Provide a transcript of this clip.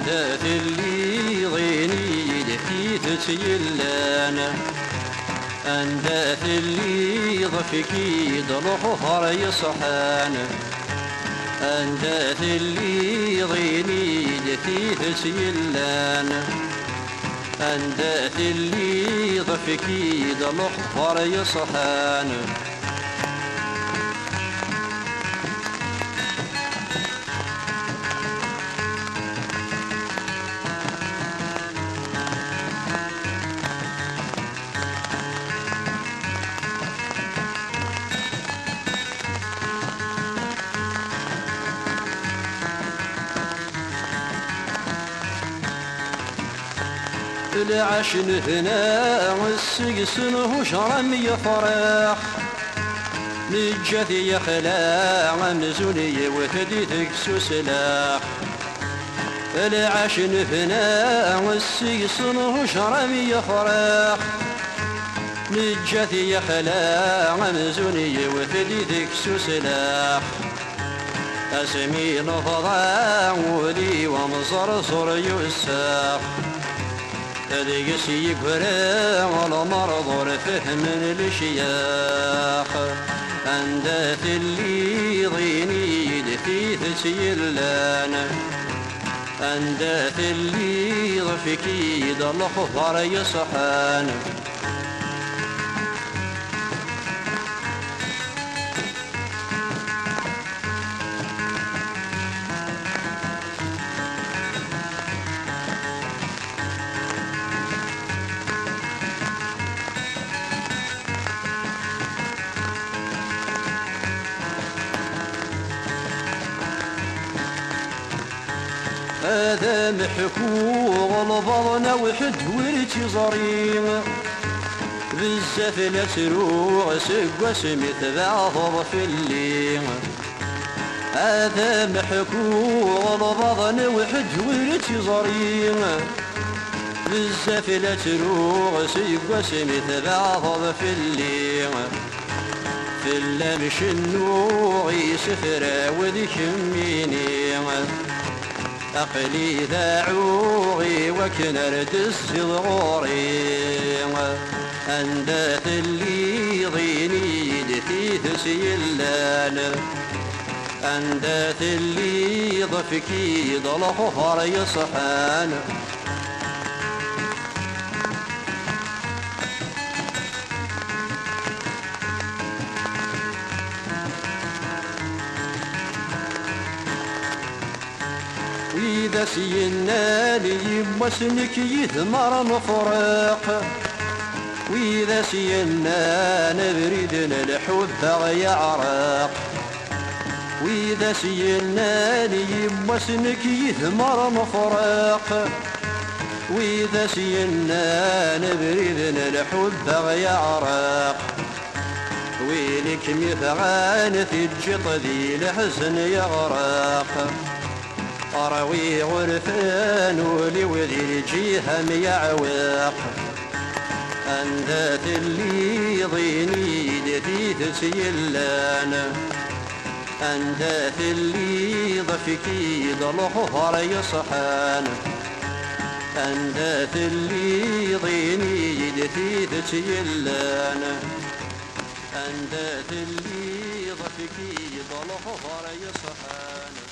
أنداث اللي ضيني لفي تسيلان أنداث اللي ضفكي ضلخ يصحان أنداث اللي ضيني لفي تسيلان أنداث اللي ضفكي ضلخ يصحان العشن هنا والسقسن هو يا فرح نجثي يخلع مزوني وثدي تكسو سلاح. العشن هنا والسقسن هو يا فرح نجثي يخلع مزوني وثدي تكسو سلاح. أسمي نفضا ولي ومصرصر يساق ذيك يكبر ولا مرض فهم الشياخ أنداث اللي ضيني في تسيلان أنداث اللي ضفكي ضل خفر يصحان. هذا محكوغ البضن وحد ورتي زريم بزاف لا تروغ سقوا سميت بعض في الليل هذا محكوغ البضن وحد ورتي زريم بزاف لا تروغ سقوا سميت بعض في الليل في اللمش النوغي سفرة وذي كميني أقلي ذاعوغي وكنرد الصغوري أنداث اللي ضيني لثيث سيلان أنداث اللي ضفكي ضلق خر يصحان. وإذا سينا لي مسنك يثمر نفرق وإذا سينا نبرد الحب يعرق. وإذا سينا لي مسنك يثمر نفرق وإذا سينا نبرد الحب يعرق. ويلك مثغان في الجط ذي الحزن يغرق. أروي غرفان ولي وذي الجيهة ميعوق أندات اللي ضيني دتي تسيلان أندات اللي ضفكي ضلخ يصحان. أندات اللي ضيني دتي تسيلان أندات اللي ضفكي ضلخ يصحان.